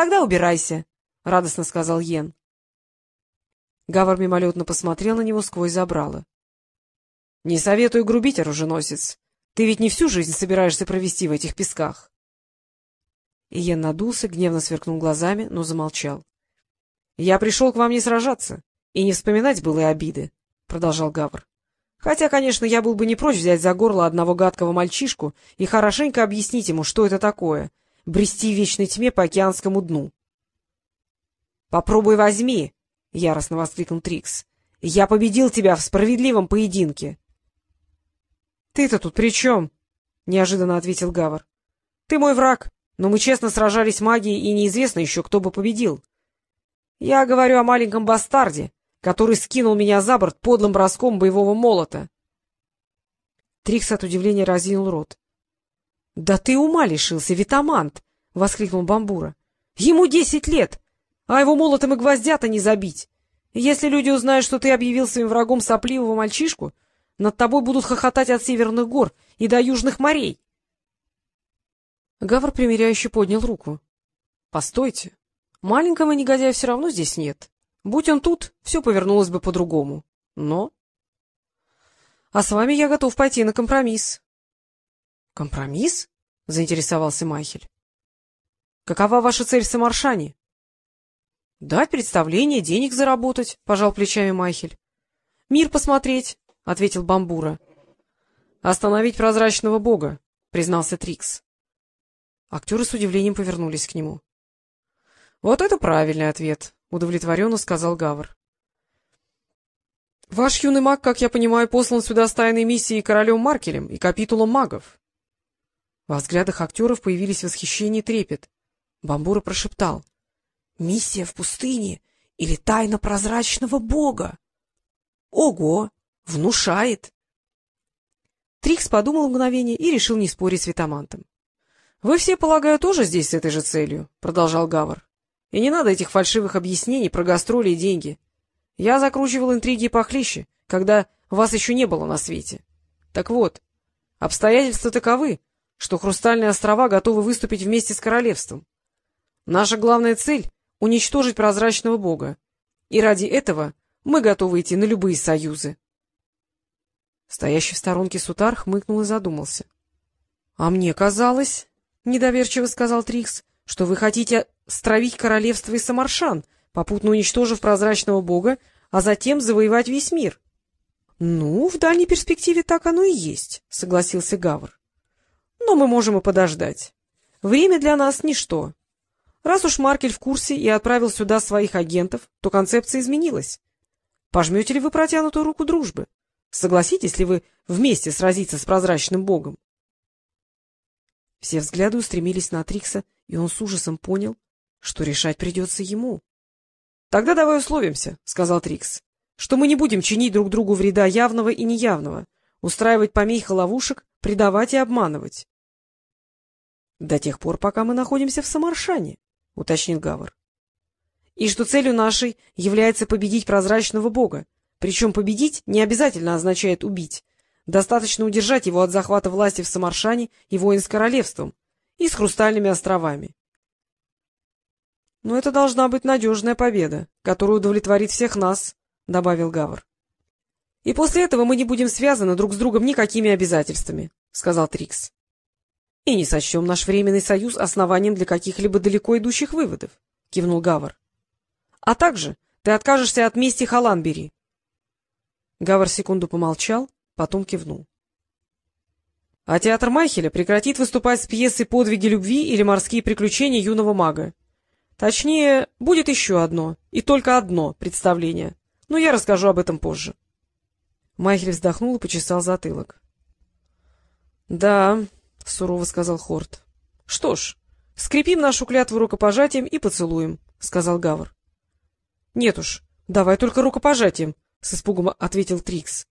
Тогда убирайся, — радостно сказал Йен. Гавар мимолетно посмотрел на него сквозь забрало. — Не советую грубить, оруженосец. Ты ведь не всю жизнь собираешься провести в этих песках. Иен надулся, гневно сверкнул глазами, но замолчал. — Я пришел к вам не сражаться и не вспоминать былые обиды, — продолжал Гавр. — Хотя, конечно, я был бы не прочь взять за горло одного гадкого мальчишку и хорошенько объяснить ему, что это такое — брести в вечной тьме по океанскому дну. — Попробуй возьми! — яростно воскликнул Трикс. — Я победил тебя в справедливом поединке! — Ты-то тут при чем? — неожиданно ответил Гавр. — Ты мой враг, но мы честно сражались магией, и неизвестно еще, кто бы победил. Я говорю о маленьком бастарде, который скинул меня за борт подлым броском боевого молота. Трикс от удивления разинул рот. — Да ты ума лишился, Витамант! — воскликнул Бамбура. — Ему десять лет, а его молотом и гвоздя-то не забить. Если люди узнают, что ты объявил своим врагом сопливого мальчишку, над тобой будут хохотать от северных гор и до южных морей. Гавр примиряюще поднял руку. — Постойте, маленького негодяя все равно здесь нет. Будь он тут, все повернулось бы по-другому. Но... — А с вами я готов пойти на компромисс. — Компромисс? — заинтересовался Майхель. — Какова ваша цель в Самаршане? — Дать представление, денег заработать, — пожал плечами Майхель. — Мир посмотреть, — ответил Бамбура. — Остановить прозрачного бога, — признался Трикс. Актеры с удивлением повернулись к нему. — Вот это правильный ответ, — удовлетворенно сказал Гавр. — Ваш юный маг, как я понимаю, послан сюда с тайной миссией королем Маркелем и капитулом магов. Во взглядах актеров появились восхищение и трепет. Бамбура прошептал. — Миссия в пустыне или тайна прозрачного бога? — Ого! Внушает. Трикс подумал мгновение и решил не спорить с Витамантом. — Вы все, полагаю, тоже здесь с этой же целью, — продолжал Гавр. — И не надо этих фальшивых объяснений про гастроли и деньги. Я закручивал интриги похлеще, когда вас еще не было на свете. Так вот, обстоятельства таковы, что Хрустальные острова готовы выступить вместе с королевством. Наша главная цель — уничтожить прозрачного бога, и ради этого мы готовы идти на любые союзы. Стоящий в сторонке Сутар хмыкнул и задумался. — А мне казалось, — недоверчиво сказал Трикс, — что вы хотите стравить королевство и Самаршан, попутно уничтожив прозрачного бога, а затем завоевать весь мир. — Ну, в дальней перспективе так оно и есть, — согласился Гавр. — Но мы можем и подождать. Время для нас — ничто. Раз уж Маркель в курсе и отправил сюда своих агентов, то концепция изменилась. Пожмете ли вы протянутую руку дружбы? — Согласитесь ли вы вместе сразиться с прозрачным богом? Все взгляды устремились на Трикса, и он с ужасом понял, что решать придется ему. — Тогда давай условимся, — сказал Трикс, — что мы не будем чинить друг другу вреда явного и неявного, устраивать помех и ловушек, предавать и обманывать. — До тех пор, пока мы находимся в Самаршане, — уточнил Гавр. — И что целью нашей является победить прозрачного бога, причем победить не обязательно означает убить. Достаточно удержать его от захвата власти в Самаршане и воин с королевством, и с Хрустальными островами. — Но это должна быть надежная победа, которая удовлетворит всех нас, — добавил Гавр. — И после этого мы не будем связаны друг с другом никакими обязательствами, — сказал Трикс. — И не сочтем наш временный союз основанием для каких-либо далеко идущих выводов, — кивнул Гавр. — А также ты откажешься от мести Халанбери. Гавр секунду помолчал, потом кивнул. — А театр Майхеля прекратит выступать с пьесой «Подвиги любви» или «Морские приключения юного мага». Точнее, будет еще одно, и только одно представление, но я расскажу об этом позже. Майхель вздохнул и почесал затылок. — Да, — сурово сказал Хорт. — Что ж, скрепим нашу клятву рукопожатием и поцелуем, — сказал Гавр. — Нет уж, давай только рукопожатием, — с испугом ответил Трикс.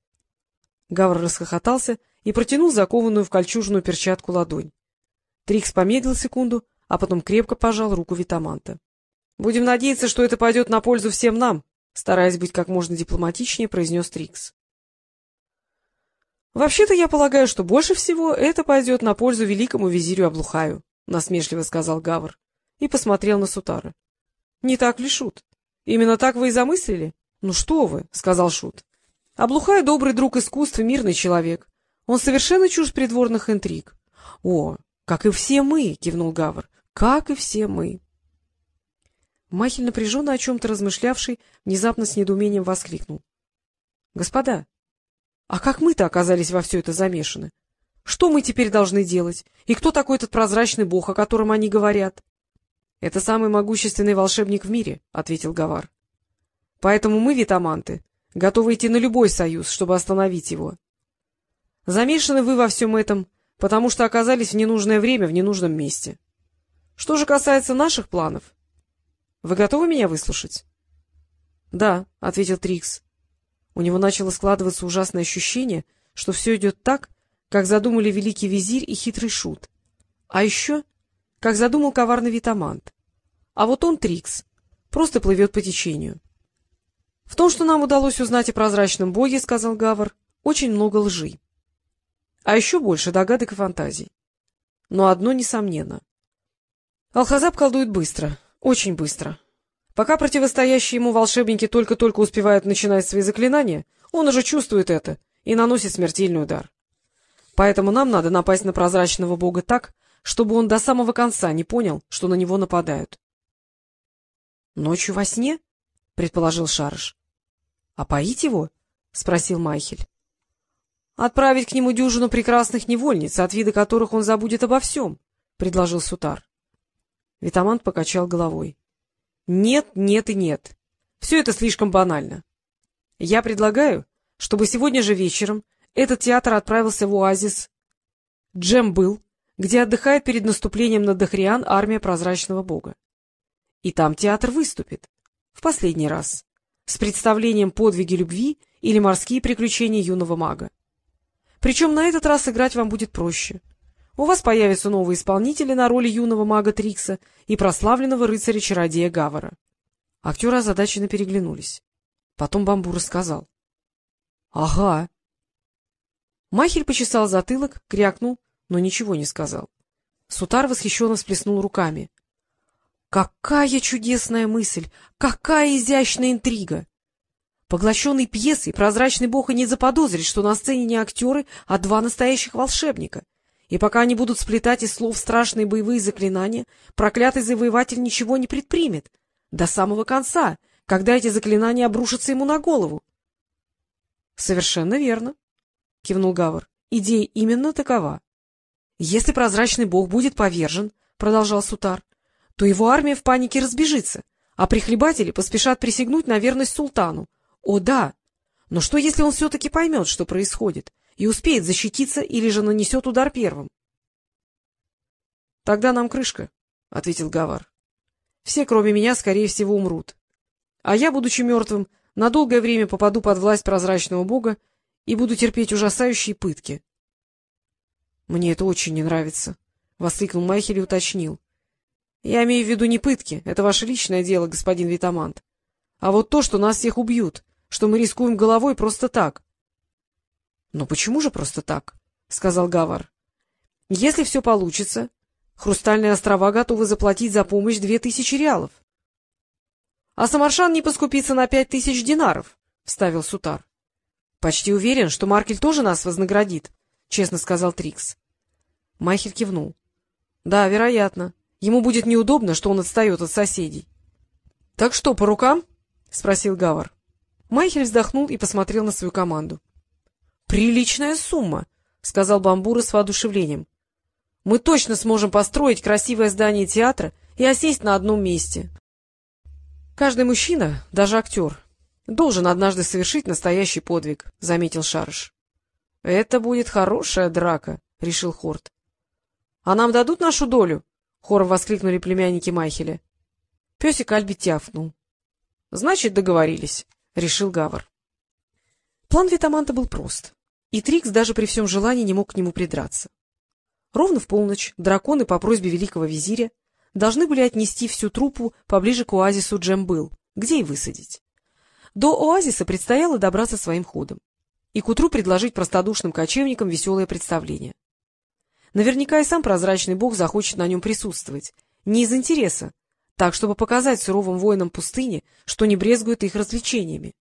Гавр расхохотался и протянул закованную в кольчужную перчатку ладонь. Трикс помедлил секунду, а потом крепко пожал руку Витаманта. — Будем надеяться, что это пойдет на пользу всем нам, — стараясь быть как можно дипломатичнее, произнес Трикс. — Вообще-то я полагаю, что больше всего это пойдет на пользу великому визирю Облухаю, — насмешливо сказал Гавр. — и посмотрел на Сутара. — Не так ли, Шут? Именно так вы и замыслили? — Ну что вы, — сказал Шут. — Облухай добрый друг искусства, мирный человек. Он совершенно чушь придворных интриг. — О, как и все мы, — кивнул Гавр, — как и все мы. Махель, напряженно о чем-то размышлявший, внезапно с недоумением воскликнул. — Господа, а как мы-то оказались во все это замешаны? Что мы теперь должны делать? И кто такой этот прозрачный бог, о котором они говорят? — Это самый могущественный волшебник в мире, — ответил Гавар. — Поэтому мы, витаманты, готовы идти на любой союз, чтобы остановить его. Замешаны вы во всем этом, потому что оказались в ненужное время в ненужном месте. Что же касается наших планов, вы готовы меня выслушать? — Да, — ответил Трикс. У него начало складываться ужасное ощущение, что все идет так, как задумали великий визирь и хитрый шут. А еще, как задумал коварный витамант. А вот он, Трикс, просто плывет по течению. — В том, что нам удалось узнать о прозрачном боге, — сказал Гавар, — очень много лжи. А еще больше догадок и фантазий. Но одно несомненно. Алхазаб колдует быстро, очень быстро. Пока противостоящие ему волшебники только-только успевают начинать свои заклинания, он уже чувствует это и наносит смертельный удар. Поэтому нам надо напасть на прозрачного бога так, чтобы он до самого конца не понял, что на него нападают. — Ночью во сне? — предположил Шарыш. — А поить его? — спросил Майхель. — Отправить к нему дюжину прекрасных невольниц, от вида которых он забудет обо всем, — предложил Сутар. Витамант покачал головой. — Нет, нет и нет. Все это слишком банально. Я предлагаю, чтобы сегодня же вечером этот театр отправился в оазис Джем был, где отдыхает перед наступлением на Дахриан армия прозрачного бога. И там театр выступит. В последний раз. С представлением подвиги любви или морские приключения юного мага. Причем на этот раз играть вам будет проще. У вас появятся новые исполнители на роли юного мага Трикса и прославленного рыцаря-чародея Гавара. Актеры озадаченно переглянулись. Потом Бамбур рассказал. — Ага. Махель почесал затылок, крякнул, но ничего не сказал. Сутар восхищенно всплеснул руками. — Какая чудесная мысль! Какая изящная интрига! Поглощенный пьесой, прозрачный бог и не заподозрит, что на сцене не актеры, а два настоящих волшебника — и пока они будут сплетать из слов страшные боевые заклинания, проклятый завоеватель ничего не предпримет. До самого конца, когда эти заклинания обрушатся ему на голову. — Совершенно верно, — кивнул Гавр. — Идея именно такова. Если прозрачный бог будет повержен, — продолжал Сутар, — то его армия в панике разбежится, а прихлебатели поспешат присягнуть на верность султану. О, да! Но что, если он все-таки поймет, что происходит, и успеет защититься или же нанесет удар первым. — Тогда нам крышка, — ответил Гавар. — Все, кроме меня, скорее всего, умрут. А я, будучи мертвым, на долгое время попаду под власть прозрачного бога и буду терпеть ужасающие пытки. — Мне это очень не нравится, — воскликнул Майхель и уточнил. — Я имею в виду не пытки, это ваше личное дело, господин Витамант. А вот то, что нас всех убьют, что мы рискуем головой просто так. — Но почему же просто так? — сказал Гавар. — Если все получится, Хрустальные острова готовы заплатить за помощь две тысячи реалов. — А Самаршан не поскупится на пять тысяч динаров, — вставил Сутар. — Почти уверен, что Маркель тоже нас вознаградит, — честно сказал Трикс. Майхель кивнул. — Да, вероятно. Ему будет неудобно, что он отстает от соседей. — Так что, по рукам? — спросил Гавар. Майхель вздохнул и посмотрел на свою команду. Приличная сумма, — сказал Бамбура с воодушевлением. — Мы точно сможем построить красивое здание театра и осесть на одном месте. Каждый мужчина, даже актер, должен однажды совершить настоящий подвиг, — заметил Шарыш. — Это будет хорошая драка, — решил Хорт. — А нам дадут нашу долю? — хором воскликнули племянники Майхеля. Песик Альби тяфнул. — Значит, договорились, — решил Гавар. План Витаманта был прост и Трикс даже при всем желании не мог к нему придраться. Ровно в полночь драконы по просьбе великого визиря должны были отнести всю труппу поближе к оазису Джембыл, где и высадить. До оазиса предстояло добраться своим ходом и к утру предложить простодушным кочевникам веселое представление. Наверняка и сам прозрачный бог захочет на нем присутствовать, не из интереса, так, чтобы показать суровым воинам пустыни, что не брезгует их развлечениями.